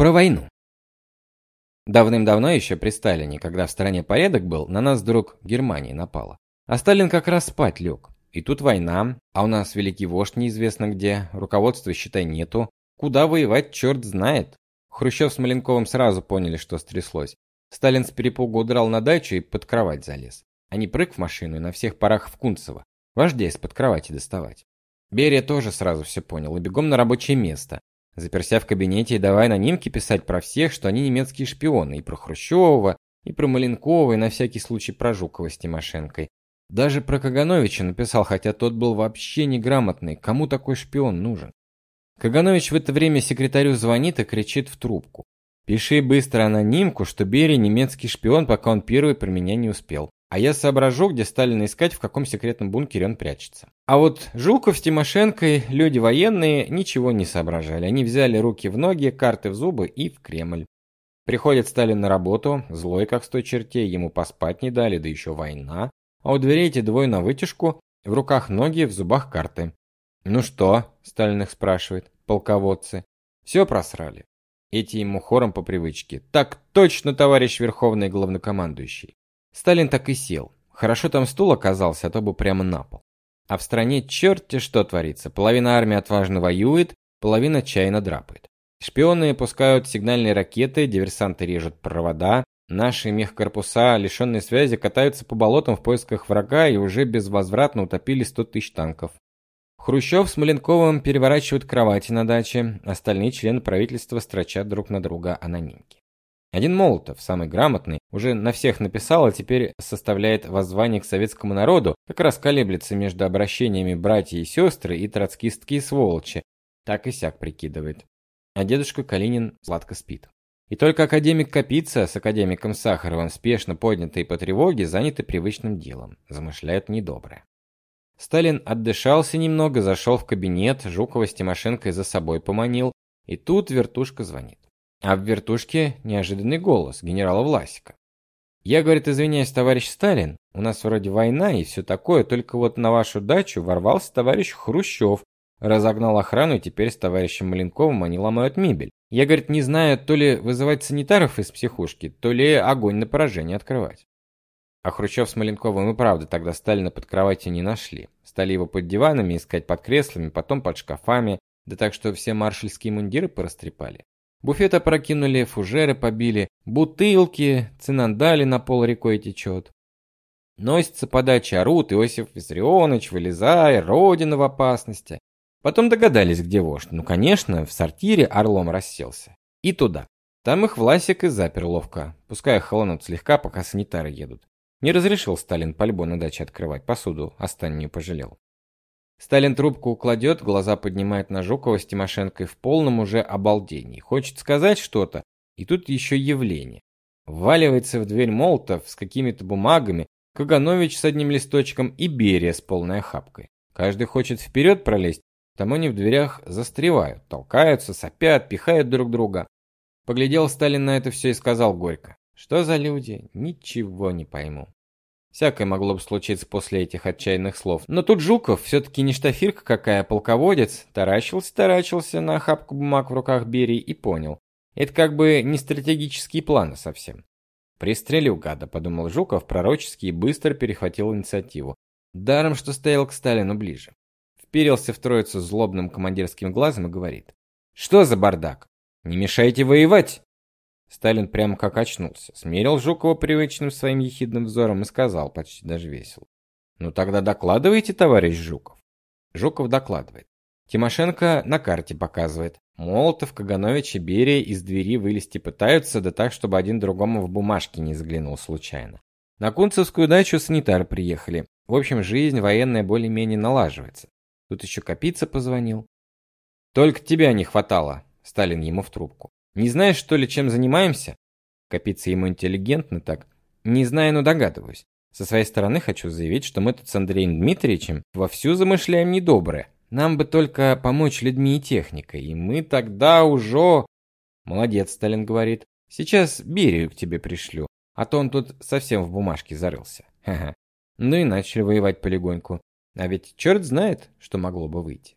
Про войну. Давным-давно еще при Сталине, когда в стране порядок был, на нас вдруг Германия напала. А Сталин как раз спать лег. И тут война, а у нас великий вождь неизвестно где, руководства, считай, нету. Куда воевать, черт знает. Хрущев с Маленковым сразу поняли, что стряслось. Сталин с перепугу удрал на дачу и под кровать залез. Они прыг в машину и на всех парах в Кунцево. Вождя из-под кровати доставать. Берия тоже сразу все понял и бегом на рабочее место. Заперся в кабинете и давай анонимки писать про всех, что они немецкие шпионы, и про Хрущева, и про Маленкова, и на всякий случай про Жукова с Тимошенкой. Даже про Кагановича написал, хотя тот был вообще неграмотный. Кому такой шпион нужен? Каганович в это время секретарю звонит и кричит в трубку. «Пиши быстро анонимку, что Берия немецкий шпион, пока он первый про меня не успел. А я соображу, где Сталина искать, в каком секретном бункере он прячется. А вот Жуков с Тимошенкой, люди военные, ничего не соображали. Они взяли руки в ноги, карты в зубы и в Кремль. Приходит Сталин на работу, злой как сто чертей, ему поспать не дали, да еще война. А у дверей эти двое на вытяжку, в руках ноги, в зубах карты. «Ну что?» – Сталин их спрашивает, полководцы. «Все просрали». Эти ему хором по привычке. «Так точно, товарищ верховный главнокомандующий». Сталин так и сел. Хорошо там стул оказался, а то бы прямо на пол. А в стране черти что творится. Половина армии отважно воюет, половина отчаянно драпает. Шпионы пускают сигнальные ракеты, диверсанты режут провода, наши мехкорпуса, лишенные связи, катаются по болотам в поисках врага и уже безвозвратно утопили 100 тысяч танков. Хрущев с Маленковым переворачивают кровати на даче, остальные члены правительства строчат друг на друга анонимки. Один Молотов, самый грамотный, уже на всех написал, а теперь составляет воззвание к советскому народу, как раз колеблется между обращениями братья и сестры и троцкистские сволочи. Так и сяк прикидывает. А дедушка Калинин сладко спит. И только академик Капица с академиком Сахаровым, спешно поднятые по тревоге, заняты привычным делом, замышляют недоброе. Сталин отдышался немного, зашел в кабинет, Жукова с Тимошенко за собой поманил, и тут вертушка звонит. А в вертушке неожиданный голос генерала Власика. Я, говорит, извиняюсь, товарищ Сталин, у нас вроде война и все такое, только вот на вашу дачу ворвался товарищ Хрущев, разогнал охрану и теперь с товарищем Маленковым они ломают мебель. Я, говорит, не знаю, то ли вызывать санитаров из психушки, то ли огонь на поражение открывать. А Хрущев с Маленковым и правда тогда Сталина под кроватью не нашли. Стали его под диванами искать под креслами, потом под шкафами, да так что все маршальские мундиры порастрепали. Буфет опрокинули, фужеры побили, бутылки, цинандали на пол рекой течет. Носится подача, орут, Иосиф Виссарионович, вылезай, родина в опасности. Потом догадались, где вождь. Ну, конечно, в сортире орлом расселся. И туда. Там их Власик и запер ловко, пускай холонут слегка, пока санитары едут. Не разрешил Сталин пальбу на даче открывать, посуду останнюю пожалел. Сталин трубку кладет, глаза поднимает на Жукова с Тимошенкой в полном уже обалдении. Хочет сказать что-то, и тут еще явление. Вваливается в дверь Молотов с какими-то бумагами, Каганович с одним листочком и Берия с полной охапкой. Каждый хочет вперед пролезть, там они в дверях застревают, толкаются, сопят, пихают друг друга. Поглядел Сталин на это все и сказал горько. Что за люди? Ничего не пойму. Всякое могло бы случиться после этих отчаянных слов. Но тут Жуков, все-таки не штафирка какая, а полководец, таращился-таращился на охапку бумаг в руках Берии и понял. Это как бы не стратегические планы совсем. «Пристрелю гада», — подумал Жуков пророчески и быстро перехватил инициативу. Даром, что стоял к Сталину ближе. Вперился в троицу злобным командирским глазом и говорит. «Что за бардак? Не мешайте воевать!» Сталин прямо как очнулся, смерил Жукова привычным своим ехидным взором и сказал почти даже весело. «Ну тогда докладывайте, товарищ Жуков». Жуков докладывает. Тимошенко на карте показывает. Молотов, Каганович и Берия из двери вылезти пытаются, да так, чтобы один другому в бумажке не заглянул случайно. На Кунцевскую дачу санитары приехали. В общем, жизнь военная более-менее налаживается. Тут еще Капица позвонил. «Только тебя не хватало», — Сталин ему в трубку. Не знаешь, что ли, чем занимаемся? Капица ему интеллигентно так. Не знаю, но догадываюсь. Со своей стороны хочу заявить, что мы тут с Андреем Дмитриевичем вовсю замышляем недоброе. Нам бы только помочь людьми и техникой, и мы тогда уже... Молодец, Сталин говорит. Сейчас Берию к тебе пришлю, а то он тут совсем в бумажке зарылся. Ха-ха. Ну и начали воевать полегоньку. А ведь черт знает, что могло бы выйти.